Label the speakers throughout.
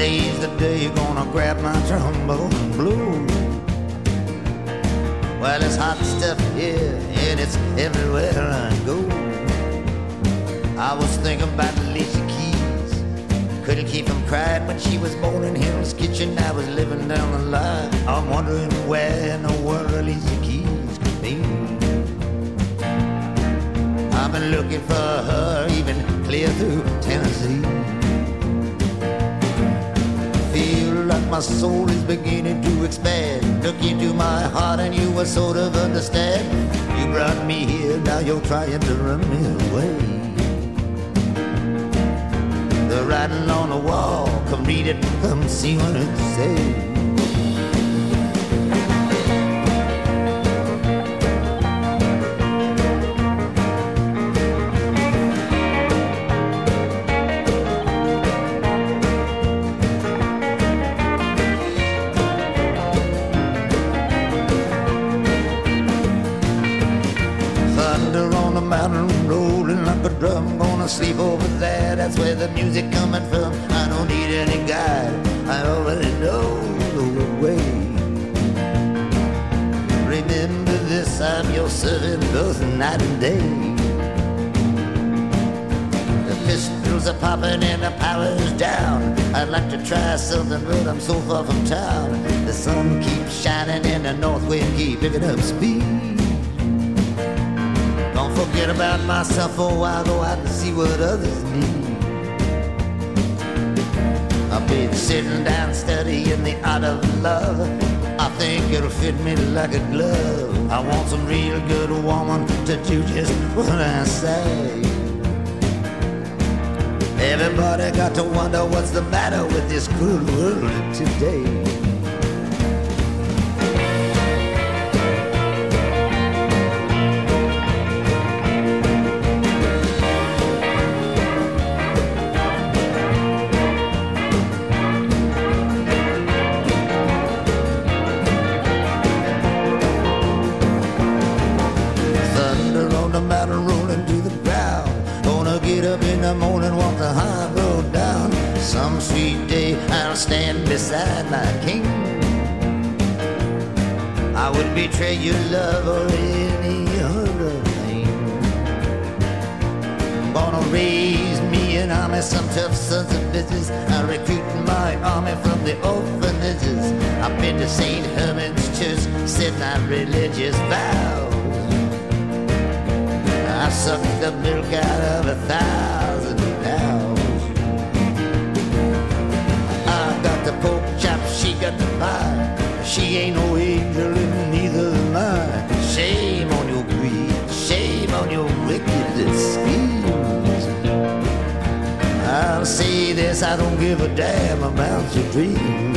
Speaker 1: Today's the day you're gonna grab my trombone blow. Well, it's hot stuff here and it's everywhere I go. I was thinking about Alicia Keys. Couldn't keep from crying when she was born in Hell's Kitchen. I was living down the line. I'm wondering where in the world Alicia Keys could be. I've been looking for her even clear through Tennessee. Like my soul is beginning to expand. Look into my heart and you will sort of understand. You brought me here, now you're trying to run me away. The writing on the wall, come read it, come see what it says. Try something, but I'm so far from town. The sun keeps shining and the north wind keep picking up speed. Don't forget about myself for a while, go out and see what others need. I've been sitting down studying the art of love. I think it'll fit me like a glove. I want some real good woman to do just what I say. Everybody got to wonder what's the matter with this cruel world today. Me some tough sons of bitches. I recruit my army from the orphanages. I've been to St. Herman's Church, said my religious vows. I sucked the milk out of a thousand cows. I got the pork chop, she got the pie. She ain't no angel and neither am I. Shame on your greed, shame on your wicked Say this, I don't give a damn about your dreams.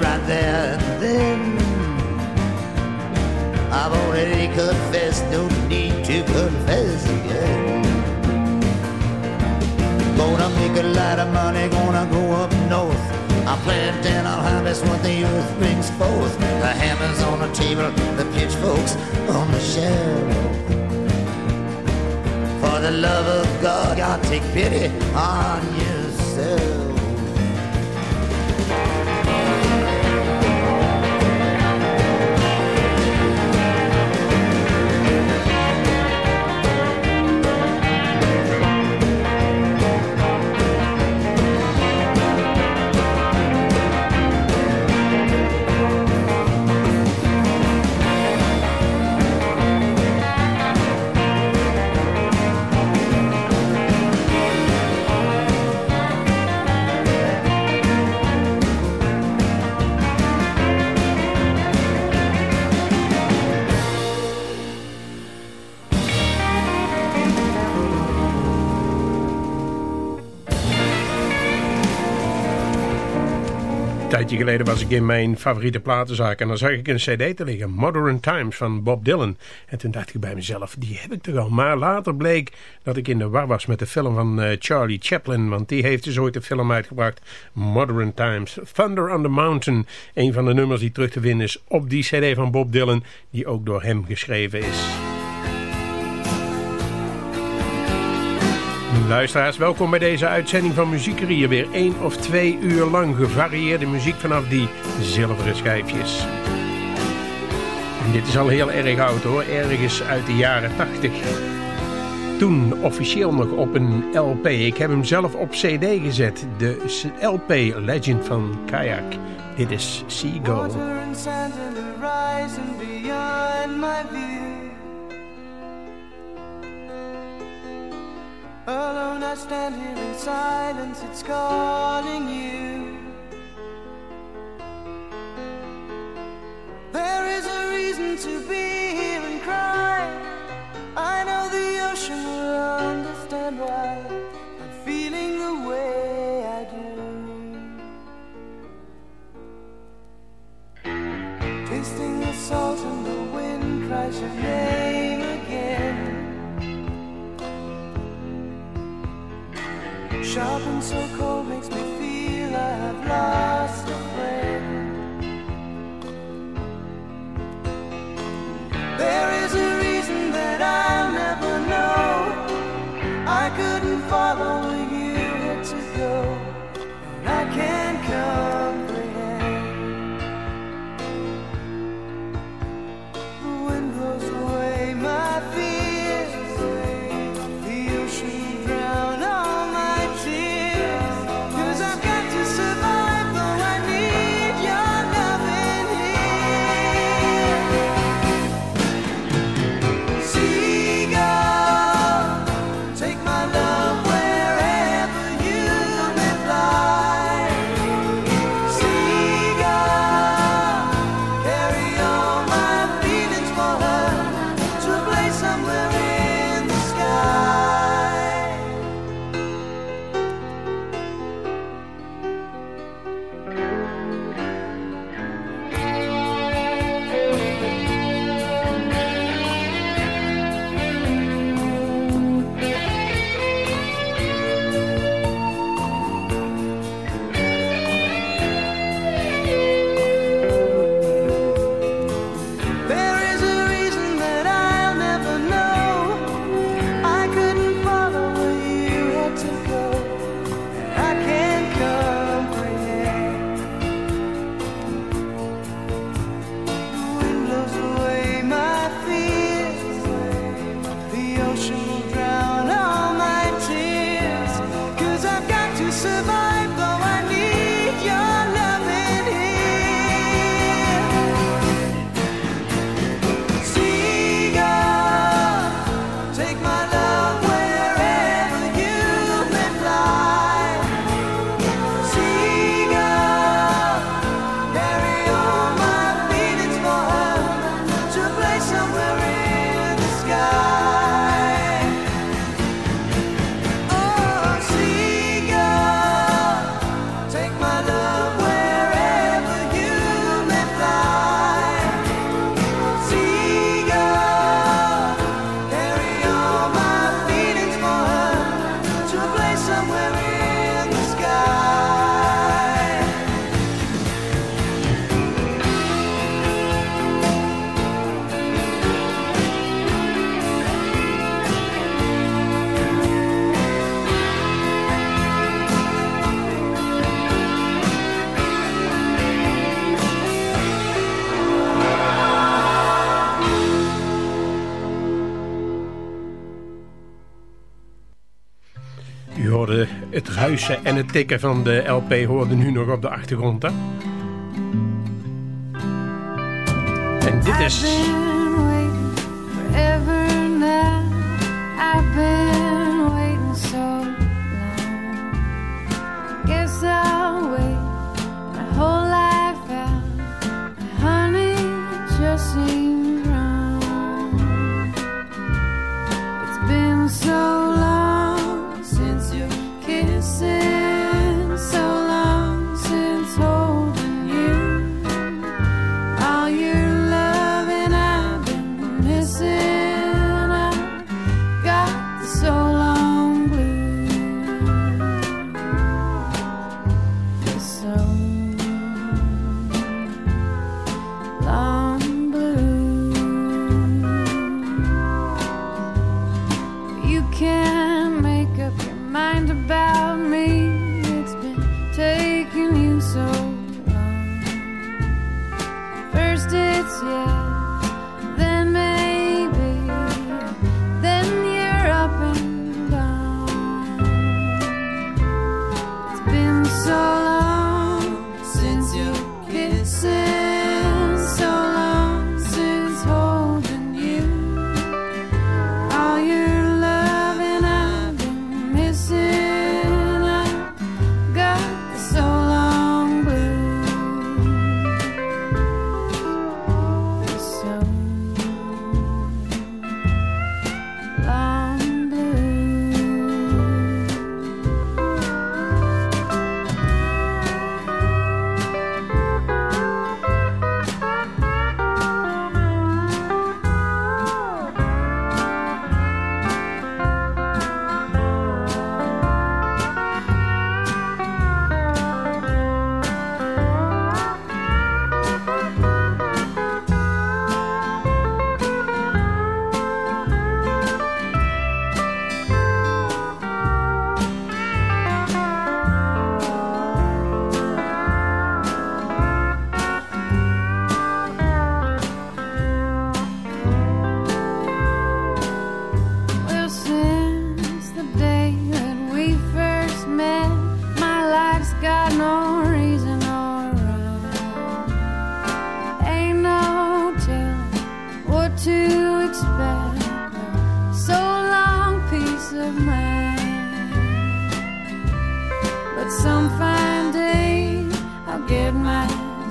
Speaker 1: Right there and then. I've already confessed, no need to confess again. Gonna make a lot of money, gonna go up north. I'll plant and I'll harvest what the earth brings forth. The hammers on the table, the pitchforks on the shelf. For the love of God, God, take pity on yourself.
Speaker 2: Tijdje geleden was ik in mijn favoriete platenzaak en dan zag ik een cd te liggen, Modern Times van Bob Dylan. En toen dacht ik bij mezelf, die heb ik toch al. Maar later bleek dat ik in de war was met de film van uh, Charlie Chaplin, want die heeft dus ooit de film uitgebracht, Modern Times. Thunder on the Mountain, een van de nummers die terug te vinden is op die cd van Bob Dylan, die ook door hem geschreven is. Luisteraars, welkom bij deze uitzending van Muziekerier. Weer één of twee uur lang gevarieerde muziek vanaf die zilveren schijfjes. En dit is al heel erg oud hoor, ergens uit de jaren 80. Toen officieel nog op een LP. Ik heb hem zelf op CD gezet. De LP Legend van Kayak. Dit is Seagull. Water and sand and the horizon beyond my view. Alone I stand here in silence, it's calling you. There is a reason to be here and cry. I know the ocean will understand why I'm feeling the way I do. Tasting the salt and the wind cries your name Sharp and so cold makes me feel I have lost a friend. There is a reason that I'll never know. I couldn't follow somewhere in het ruisen en het tikken van de LP hoorde nu nog op de achtergrond, hè? En dit is...
Speaker 3: yes,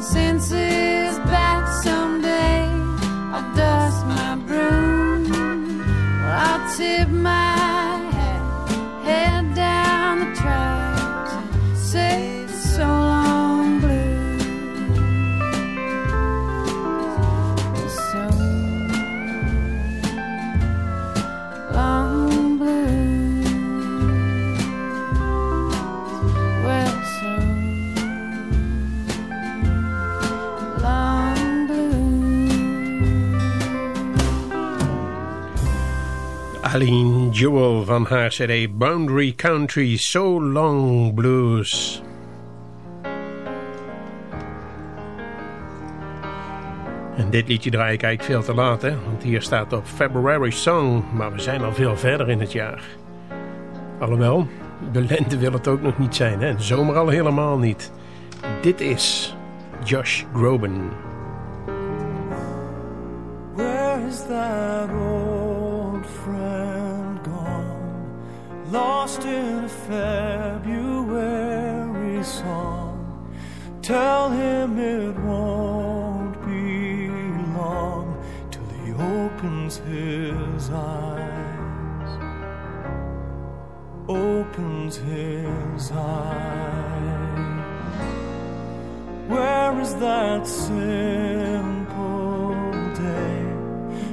Speaker 3: senses back someday. I'll dust my broom. I'll tip
Speaker 4: Aline Jewel van haar cd Boundary Country So Long Blues. En dit liedje draai ik eigenlijk veel te laat, hè? Want hier staat op February Song, maar we zijn al veel verder in het jaar. Alhoewel, de lente wil het ook nog niet zijn, hè? Zomer al helemaal niet. Dit is Josh Groban.
Speaker 5: Lost in a February song. Tell him it won't be long till he opens his eyes. Opens his eyes. Where is that simple day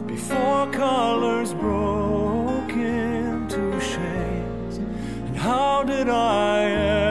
Speaker 5: before colors broke how did I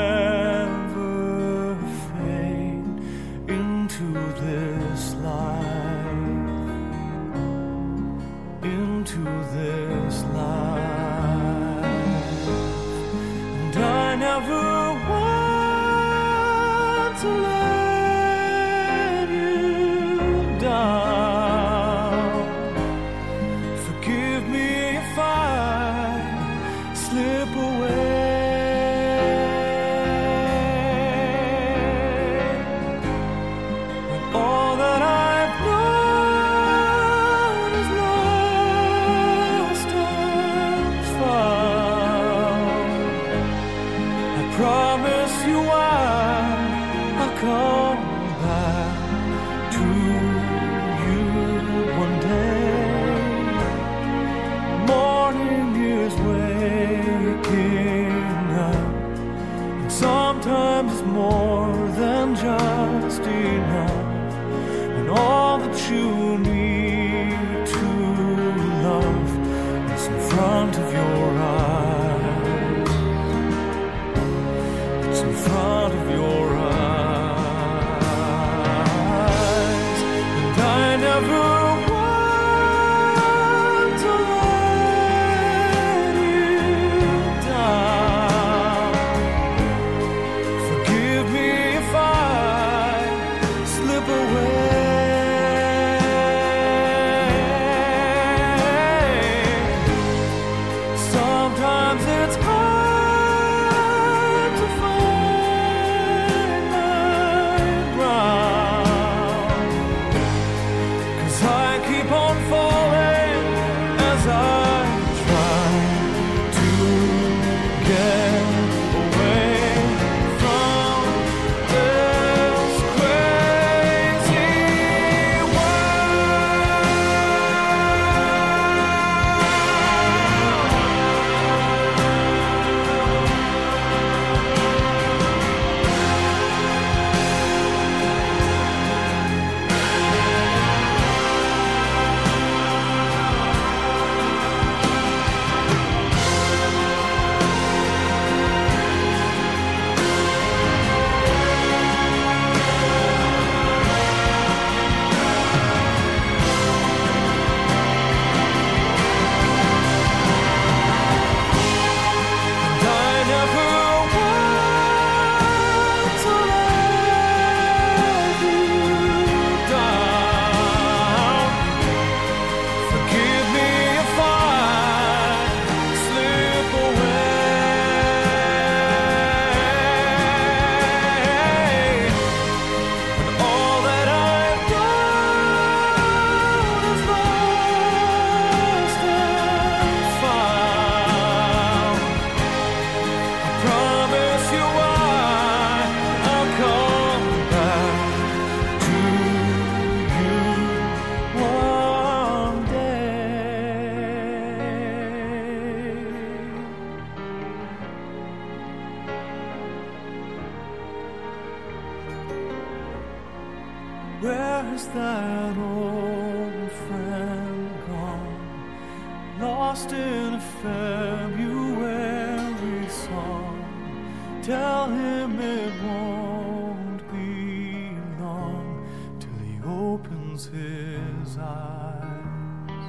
Speaker 5: opens his eyes.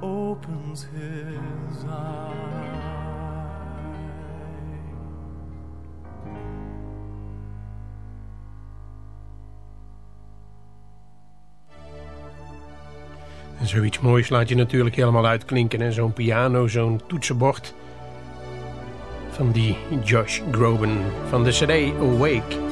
Speaker 5: Opens his eyes.
Speaker 4: En zoiets moois laat je natuurlijk helemaal uitklinken. En zo'n piano, zo'n toetsenbord. Van die Josh Groban van de CD Awake.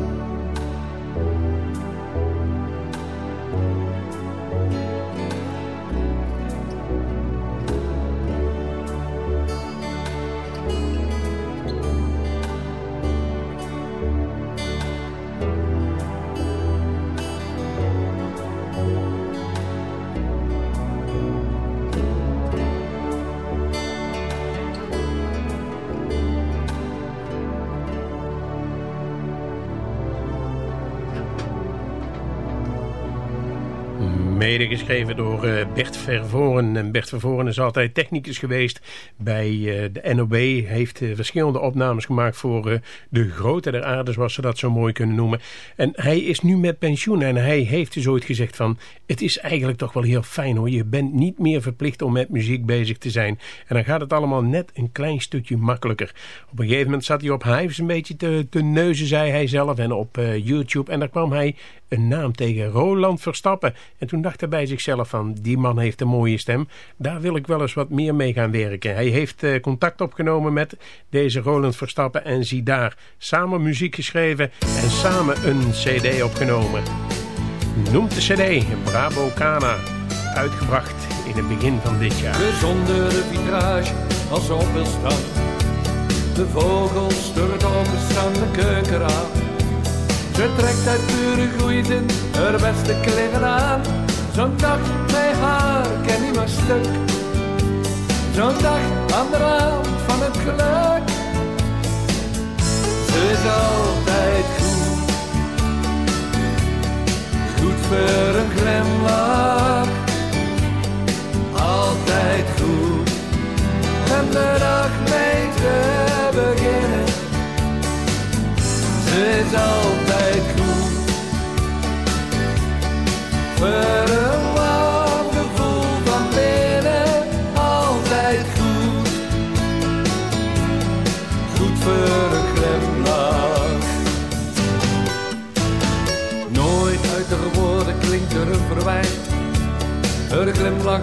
Speaker 4: Mede geschreven door uh, Bert Vervoren. En Bert Vervoren is altijd technicus geweest bij uh, de NOB. Heeft uh, verschillende opnames gemaakt voor de grote der aarde, zoals ze dat zo mooi kunnen noemen. En hij is nu met pensioen en hij heeft dus ooit gezegd van... het is eigenlijk toch wel heel fijn hoor. Je bent niet meer verplicht om met muziek bezig te zijn. En dan gaat het allemaal net een klein stukje makkelijker. Op een gegeven moment zat hij op Hives een beetje te, te neuzen, zei hij zelf. En op YouTube. En daar kwam hij een naam tegen Roland Verstappen. En toen dacht hij bij zichzelf van, die man heeft een mooie stem. Daar wil ik wel eens wat meer mee gaan werken. Hij heeft uh, contact opgenomen met deze Roland Verstappen. En zie daar, samen muziek geschreven en samen een cd opgenomen. Noemt de cd Bravo Cana. Uitgebracht in het begin van dit jaar.
Speaker 6: Bijzondere vitrage als op wil staan. De vogels door het openstaande keukenraam ze trekt uit pure goeiten haar beste kleren aan. Zo'n dag bij haar ken ik maar stuk. Zo'n dag aan de rand van het geluk. Ze is altijd goed. Goed voor een glimlach. Altijd goed. En de dag mee te beginnen. Ze is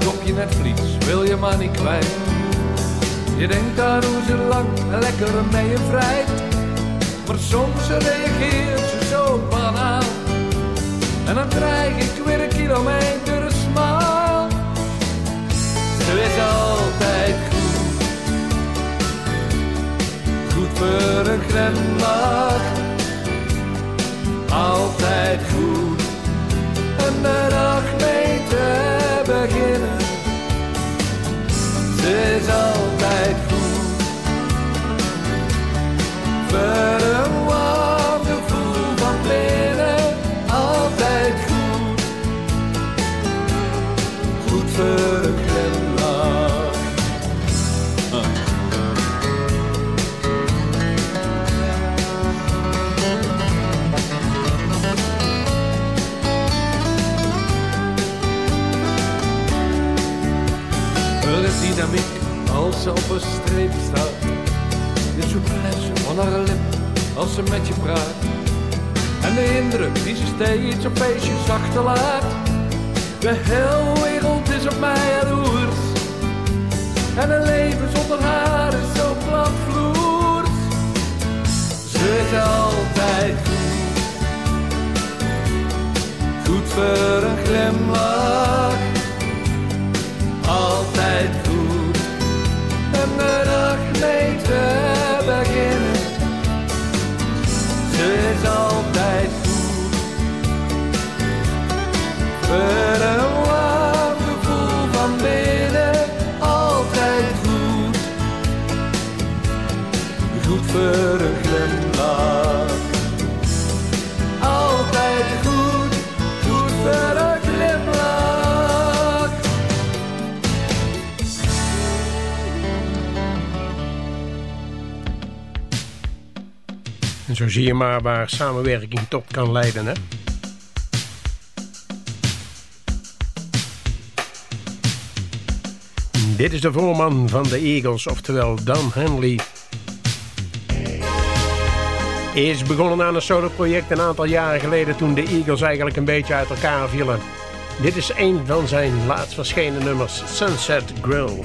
Speaker 6: op je netvlies wil je maar niet kwijt. Je denkt aan hoe ze lang lekker mee je vrijt. Maar soms reageert en dan krijg ik weer een kilometer smaal. Ze is altijd goed. Goed voor een glimlach. Altijd goed. En de dag mee te beginnen. Ze is altijd goed. Voor ze op een streep staat. De souplesse van haar lip als ze met je praat. En de indruk die ze steeds op feestjes achterlaat. De hele wereld is op mij jaloers. En een leven zonder haar is zo platvloers. Ze is altijd goed. Goed voor een glimlach. Dag mee te beginnen. Ze
Speaker 4: zo zie je maar waar samenwerking tot kan leiden, hè?
Speaker 2: Dit is de voorman van de Eagles, oftewel Dan Henley. Is begonnen aan een solo-project een aantal jaren geleden... toen de Eagles eigenlijk een beetje uit elkaar vielen. Dit is een van zijn laatst verschenen nummers, Sunset Grill.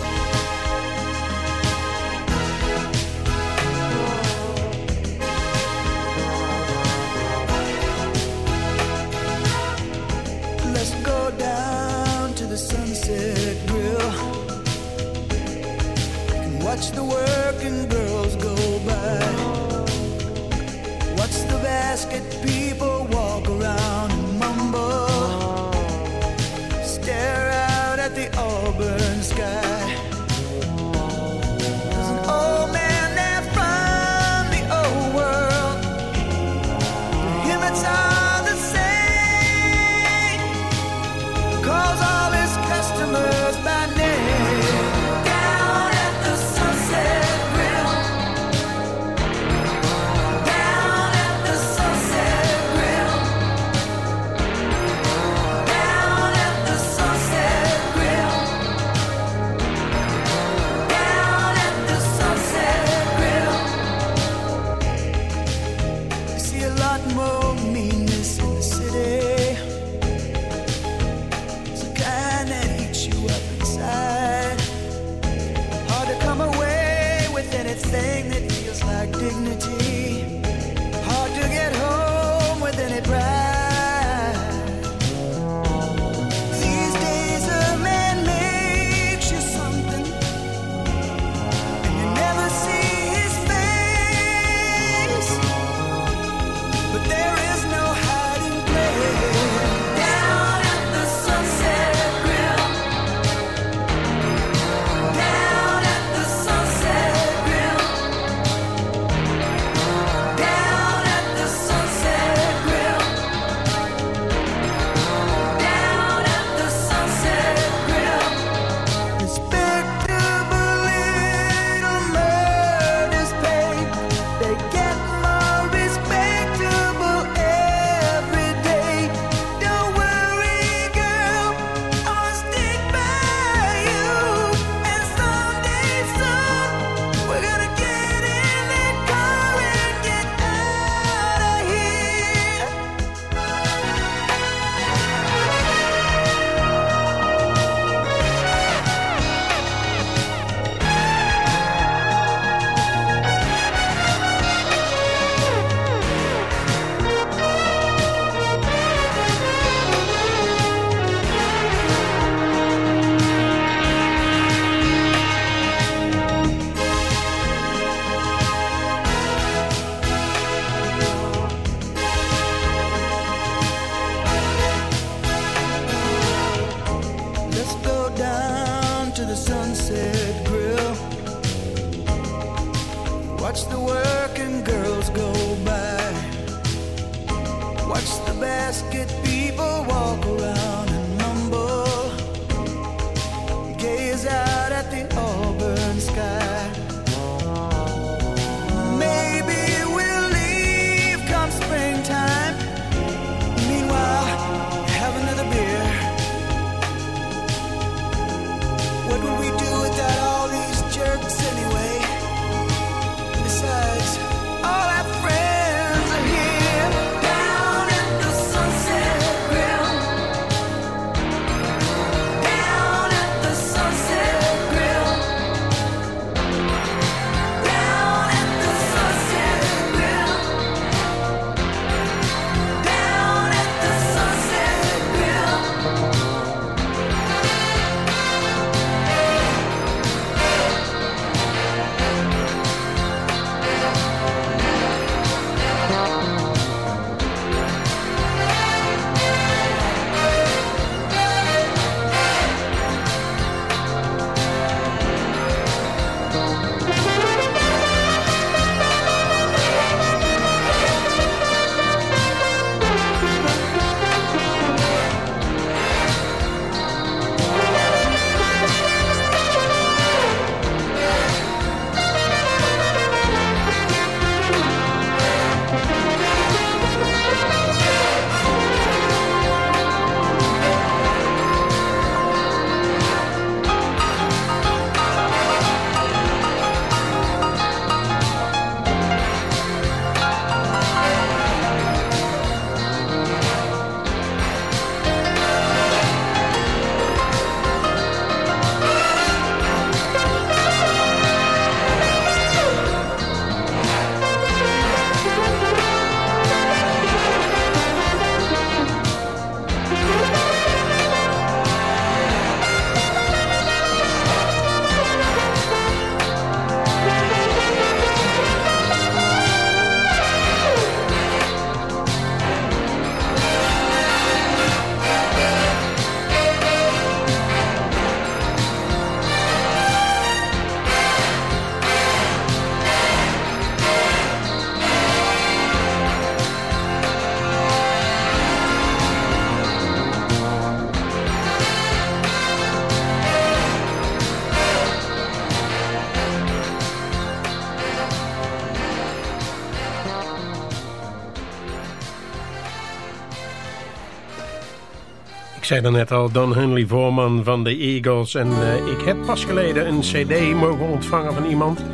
Speaker 6: Ik zei net al, Don Henley Voorman van de Eagles. En eh, ik heb pas geleden een cd mogen ontvangen van iemand.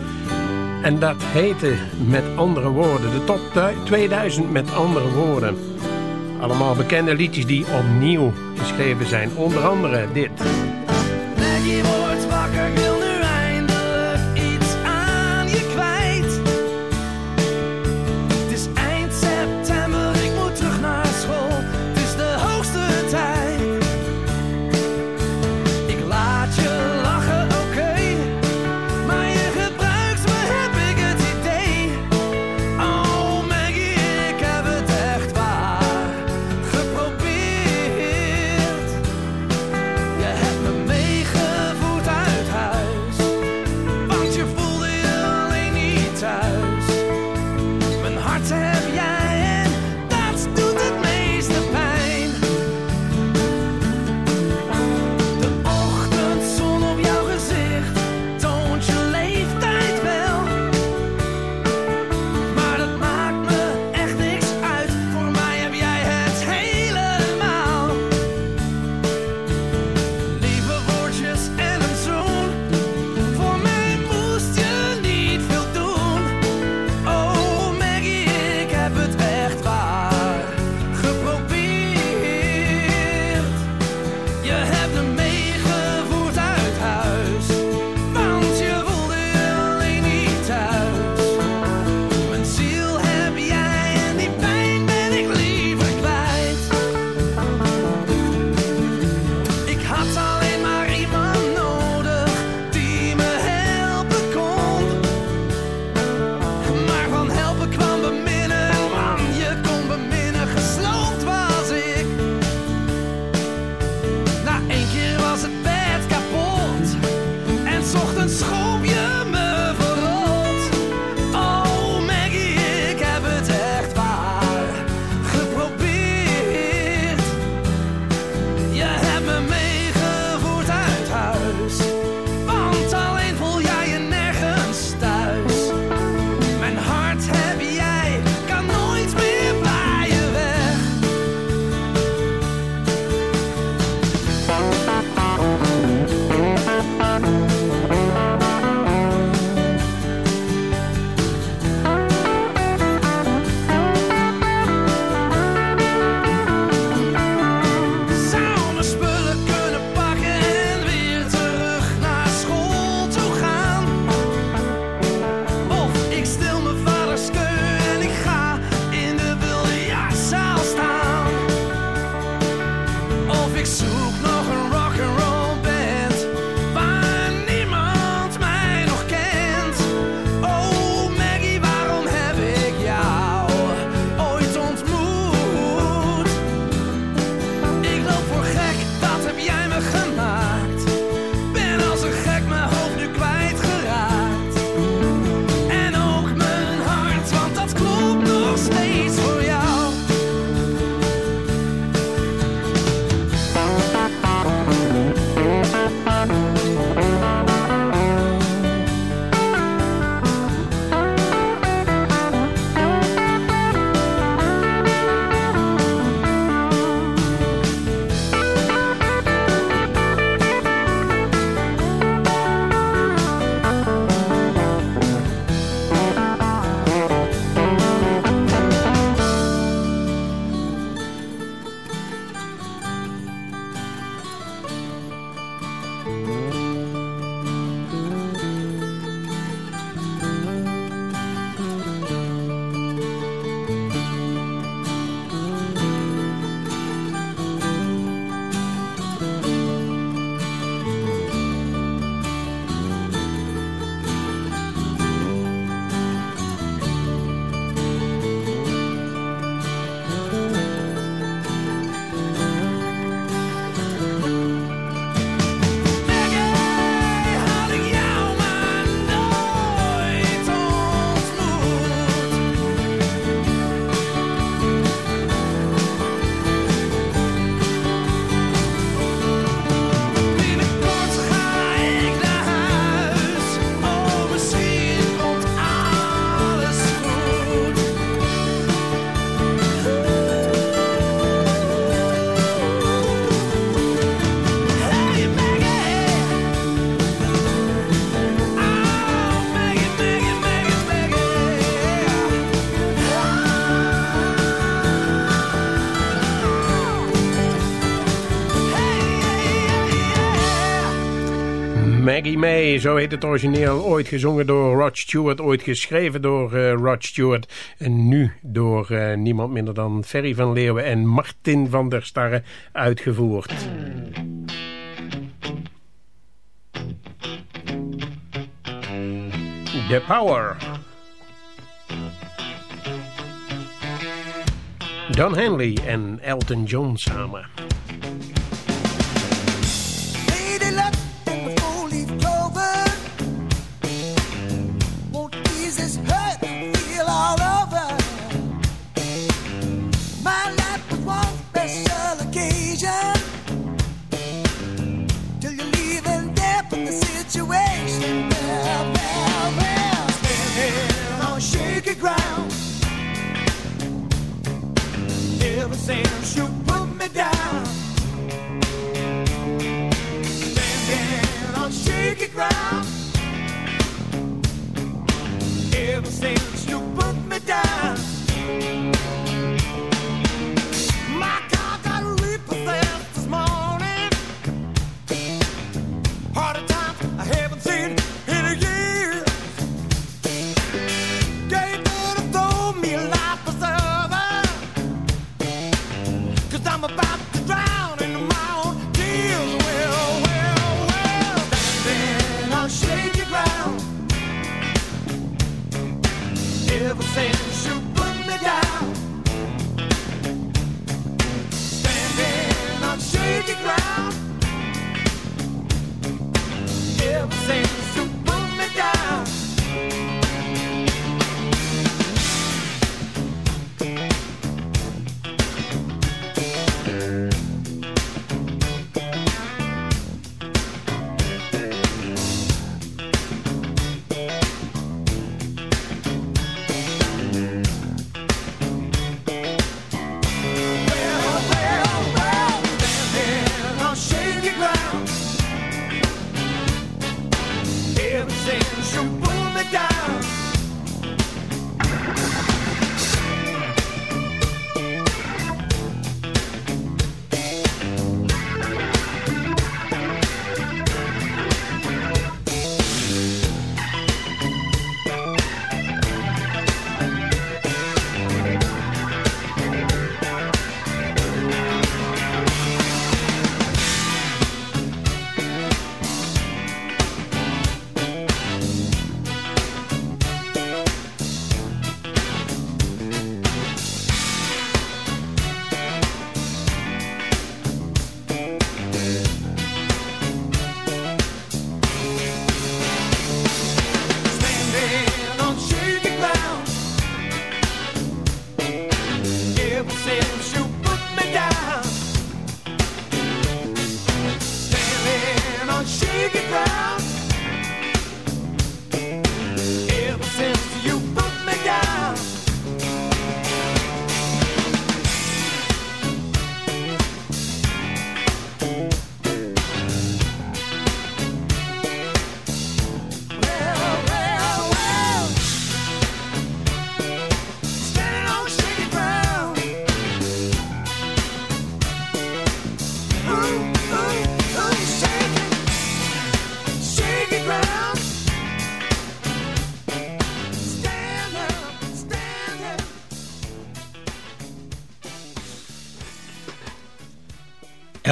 Speaker 6: En dat heette met andere woorden, de top 2000 met andere woorden. Allemaal bekende liedjes die opnieuw geschreven zijn. Onder andere dit.
Speaker 7: Maggie
Speaker 4: May, zo heet het origineel. Ooit gezongen door Rod Stewart, ooit geschreven door uh, Rod Stewart. En nu door uh, niemand minder dan Ferry van Leeuwen en Martin van der Starre uitgevoerd. The Power. Don Henley en Elton John samen.
Speaker 8: My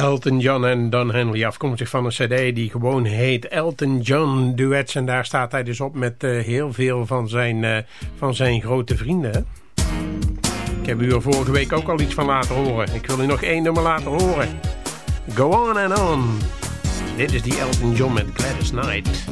Speaker 4: Elton John en Don Henley, afkomstig van een cd die gewoon heet Elton John Duets. En daar staat hij dus op met uh, heel veel van zijn, uh, van zijn grote vrienden. Ik heb u er vorige week ook al iets van laten horen. Ik wil u nog één nummer laten horen. Go on and on. Dit is die Elton John met Gladys Knight.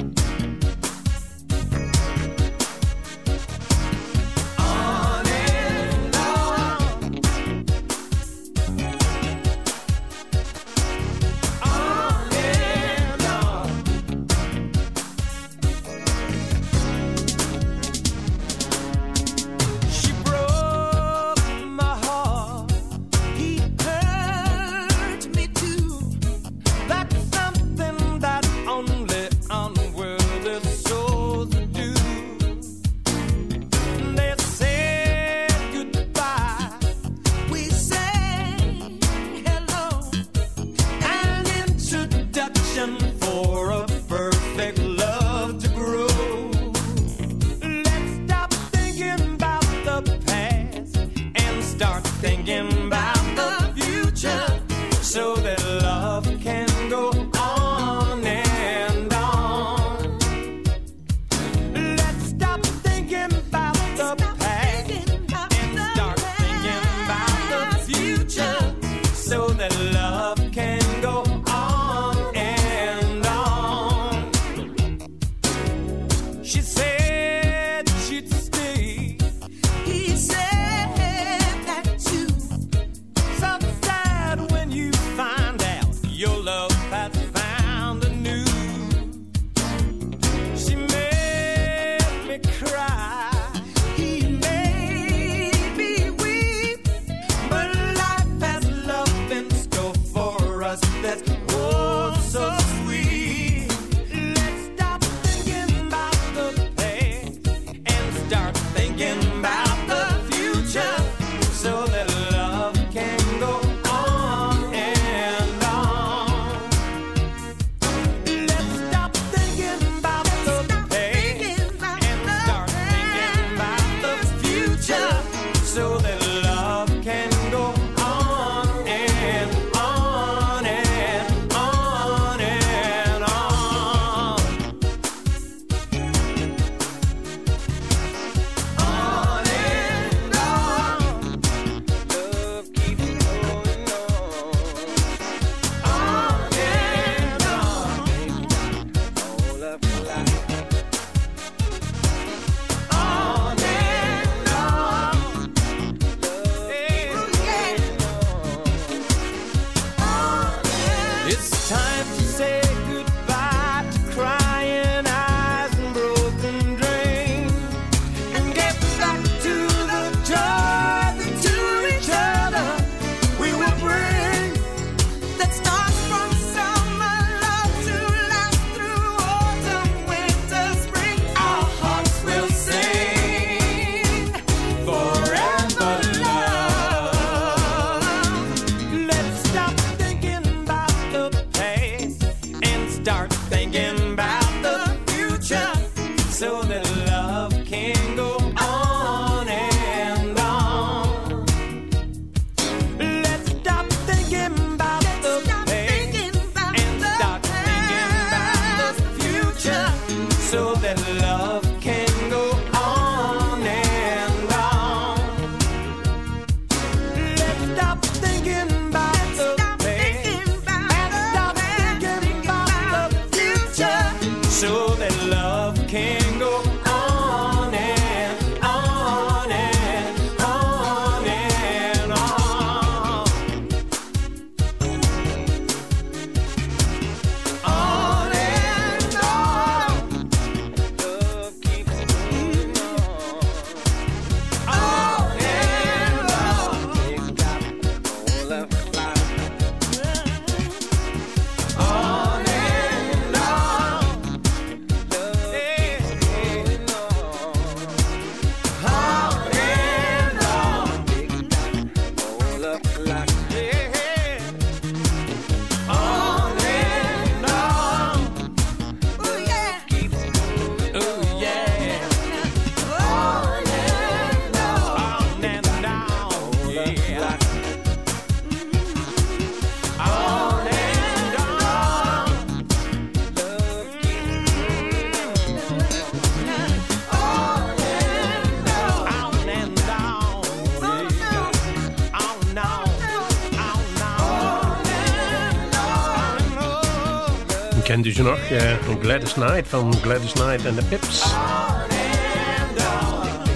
Speaker 4: Kent u ze nog? Eh, Gladys Knight van Gladys Knight en de Pips.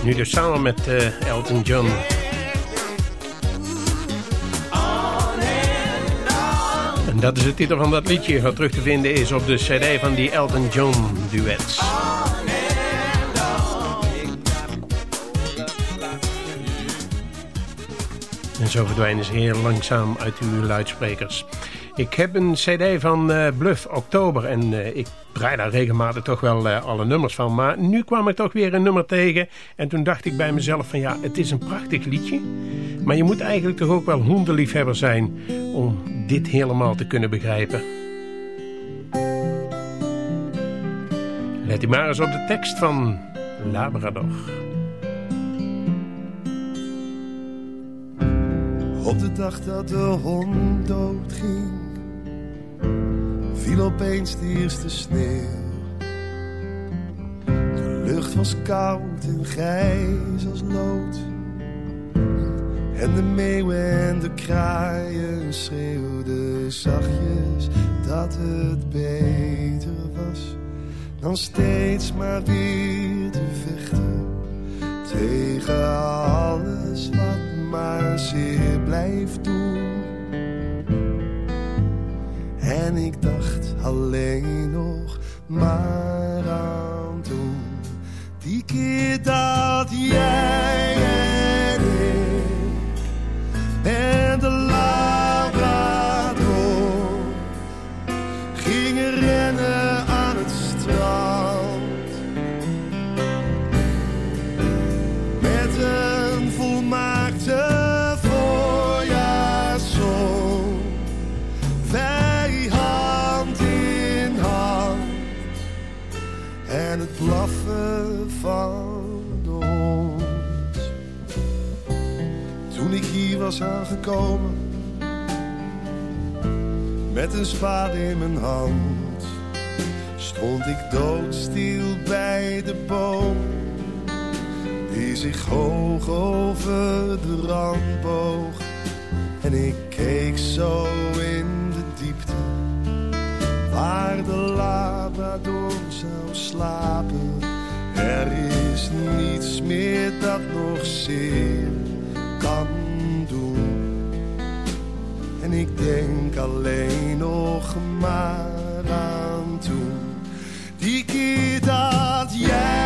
Speaker 4: Nu dus samen met eh, Elton John. En dat is de titel van dat liedje wat terug te vinden is op de cd van die Elton John duets. En zo verdwijnen ze heel langzaam uit uw luidsprekers. Ik heb een cd van eh, Bluff Oktober en eh, ik draai daar regelmatig toch wel eh, alle nummers van. Maar nu kwam ik toch weer een nummer tegen en toen dacht ik bij mezelf van ja, het is een prachtig liedje. Maar je moet eigenlijk toch ook wel hondenliefhebber zijn om dit helemaal te kunnen begrijpen. Let u maar eens op de tekst van Labrador.
Speaker 9: Op de dag dat de hond doodging, viel opeens de eerste sneeuw. De lucht was koud en grijs als lood. En de meeuwen en de kraaien schreeuwden zachtjes dat het beter was dan steeds maar weer te vechten tegen alles wat maar zeer blijft doen. En ik dacht alleen nog maar aan toen. Die keer dat jij was aangekomen. Met een spade in mijn hand. Stond ik doodstil bij de boom die zich hoog over de rand boog. En ik keek zo in de diepte, waar de Labrador zou slapen. Er is niets meer dat nog zeer kan En ik denk alleen nog maar aan toen. Die keer dat jij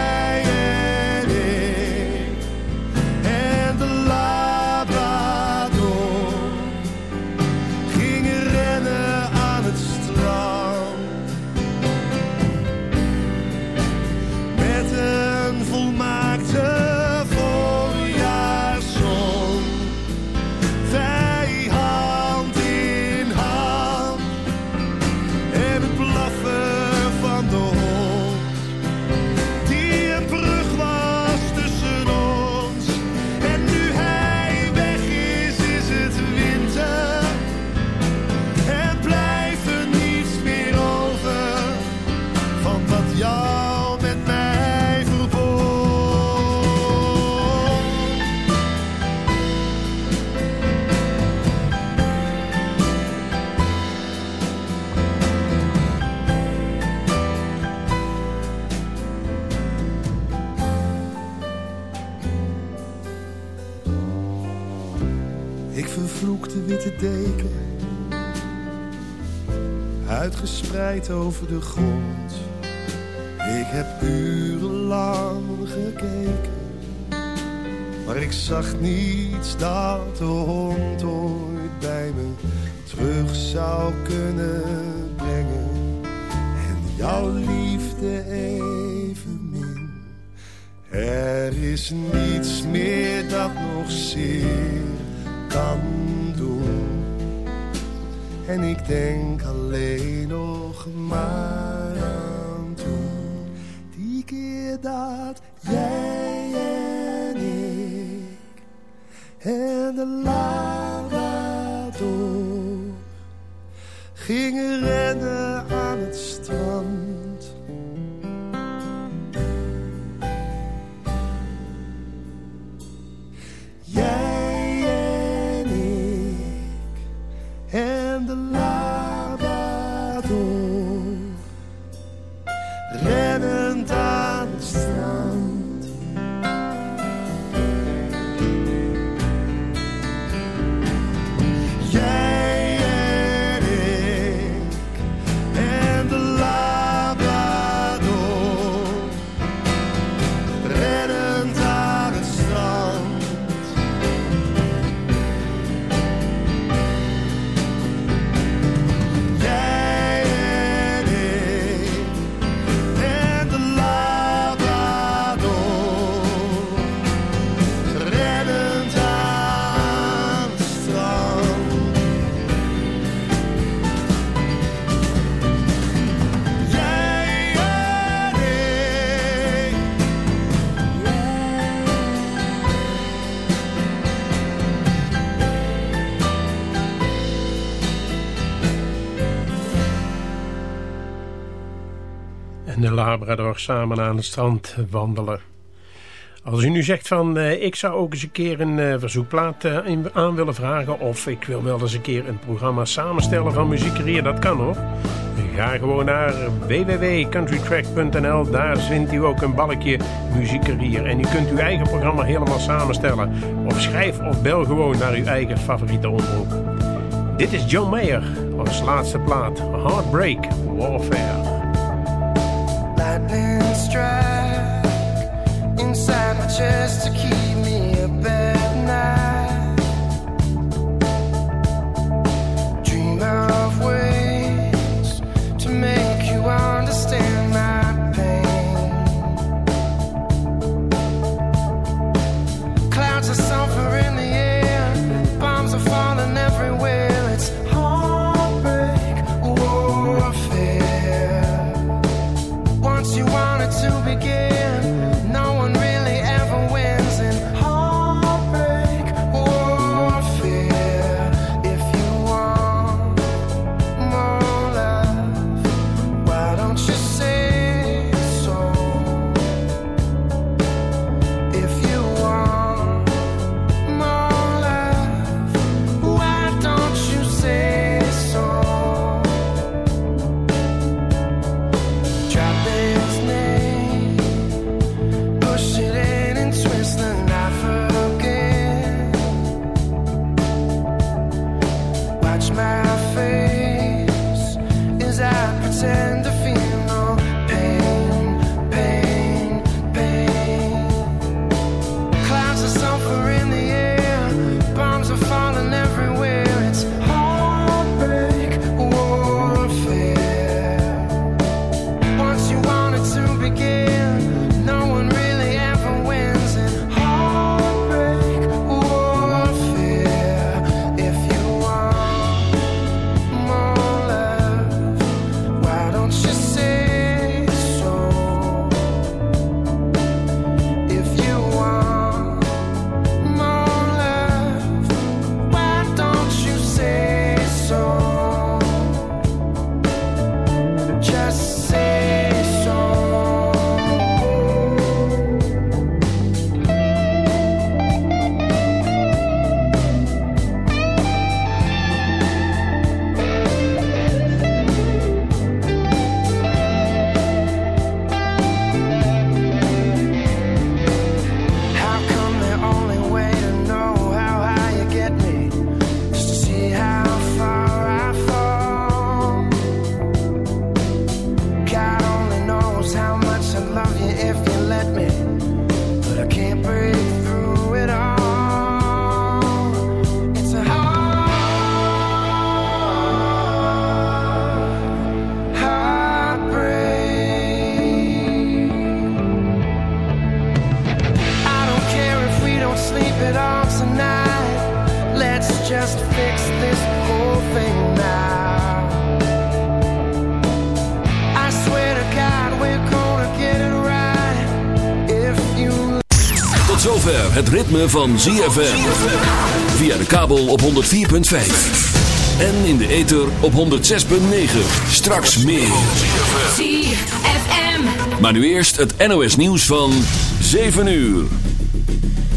Speaker 9: uitgespreid over de grond. Ik heb urenlang gekeken, maar ik zag niets dat de hond ooit bij me terug zou kunnen brengen. En jouw liefde evenmin. Er is niets meer dat nog zeer kan doen. En ik denk alleen nog maar aan toen. Die keer dat jij en ik en de Labrador gingen rennen Labrador
Speaker 4: samen aan het strand wandelen. Als u nu zegt van eh, ik zou ook eens een keer een eh, verzoekplaat eh, in- aan willen vragen. Of ik wil wel eens een keer een programma samenstellen van muziekcarrière. Dat kan hoor. Ga gewoon naar www.countrytrack.nl. Daar vindt u ook een balkje muziekcarrière. En u kunt uw eigen programma helemaal samenstellen. Of schrijf of bel gewoon naar uw eigen favoriete omroep. Dit is John Mayer als laatste plaat Heartbreak Warfare.
Speaker 10: Lightning strike inside my chest to keep
Speaker 11: van ZFM. Via de kabel op 104.5. En in de ether op 106.9. Straks meer.
Speaker 12: ZFM.
Speaker 11: Maar nu eerst het NOS nieuws van 7 uur.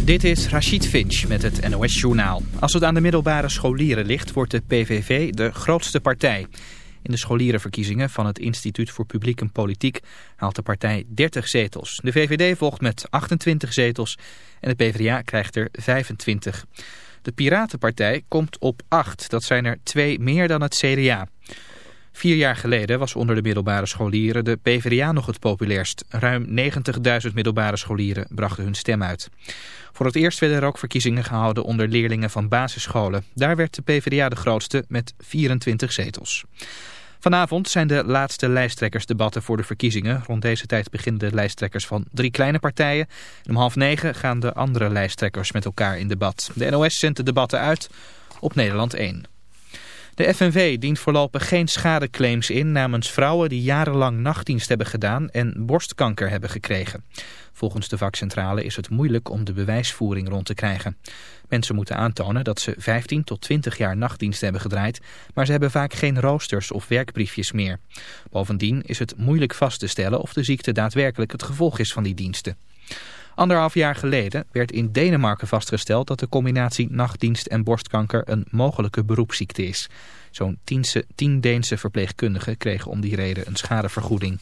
Speaker 13: Dit is Rachid Finch met het NOS-journaal. Als het aan de middelbare scholieren ligt, wordt de PVV de grootste partij. In de scholierenverkiezingen van het Instituut voor Publiek en Politiek haalt de partij 30 zetels. De VVD volgt met 28 zetels en de PvdA krijgt er 25. De Piratenpartij komt op 8, dat zijn er twee meer dan het CDA. Vier jaar geleden was onder de middelbare scholieren de PvdA nog het populairst. Ruim 90.000 middelbare scholieren brachten hun stem uit. Voor het eerst werden er ook verkiezingen gehouden onder leerlingen van basisscholen. Daar werd de PvdA de grootste met 24 zetels. Vanavond zijn de laatste lijsttrekkersdebatten voor de verkiezingen. Rond deze tijd beginnen de lijsttrekkers van drie kleine partijen. En om half negen gaan de andere lijsttrekkers met elkaar in debat. De NOS zendt de debatten uit op Nederland 1. De FNV dient voorlopig geen schadeclaims in namens vrouwen die jarenlang nachtdienst hebben gedaan en borstkanker hebben gekregen. Volgens de vakcentrale is het moeilijk om de bewijsvoering rond te krijgen. Mensen moeten aantonen dat ze 15 tot 20 jaar nachtdienst hebben gedraaid, maar ze hebben vaak geen roosters of werkbriefjes meer. Bovendien is het moeilijk vast te stellen of de ziekte daadwerkelijk het gevolg is van die diensten. Anderhalf jaar geleden werd in Denemarken vastgesteld dat de combinatie nachtdienst en borstkanker een mogelijke beroepsziekte is. Zo'n tien Deense verpleegkundigen kregen om die reden een schadevergoeding.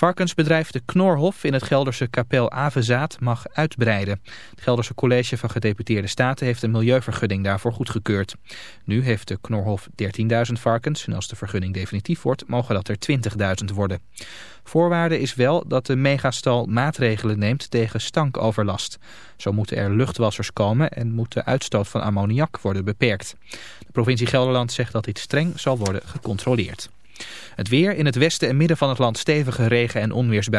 Speaker 13: Varkensbedrijf De Knorhof in het Gelderse kapel Avezaat mag uitbreiden. Het Gelderse College van Gedeputeerde Staten heeft een milieuvergunning daarvoor goedgekeurd. Nu heeft de Knorhof 13.000 varkens en als de vergunning definitief wordt mogen dat er 20.000 worden. Voorwaarde is wel dat de megastal maatregelen neemt tegen stankoverlast. Zo moeten er luchtwassers komen en moet de uitstoot van ammoniak worden beperkt. De provincie Gelderland zegt dat dit streng zal worden gecontroleerd. Het weer in het westen en midden van het land stevige regen- en onweersbuien.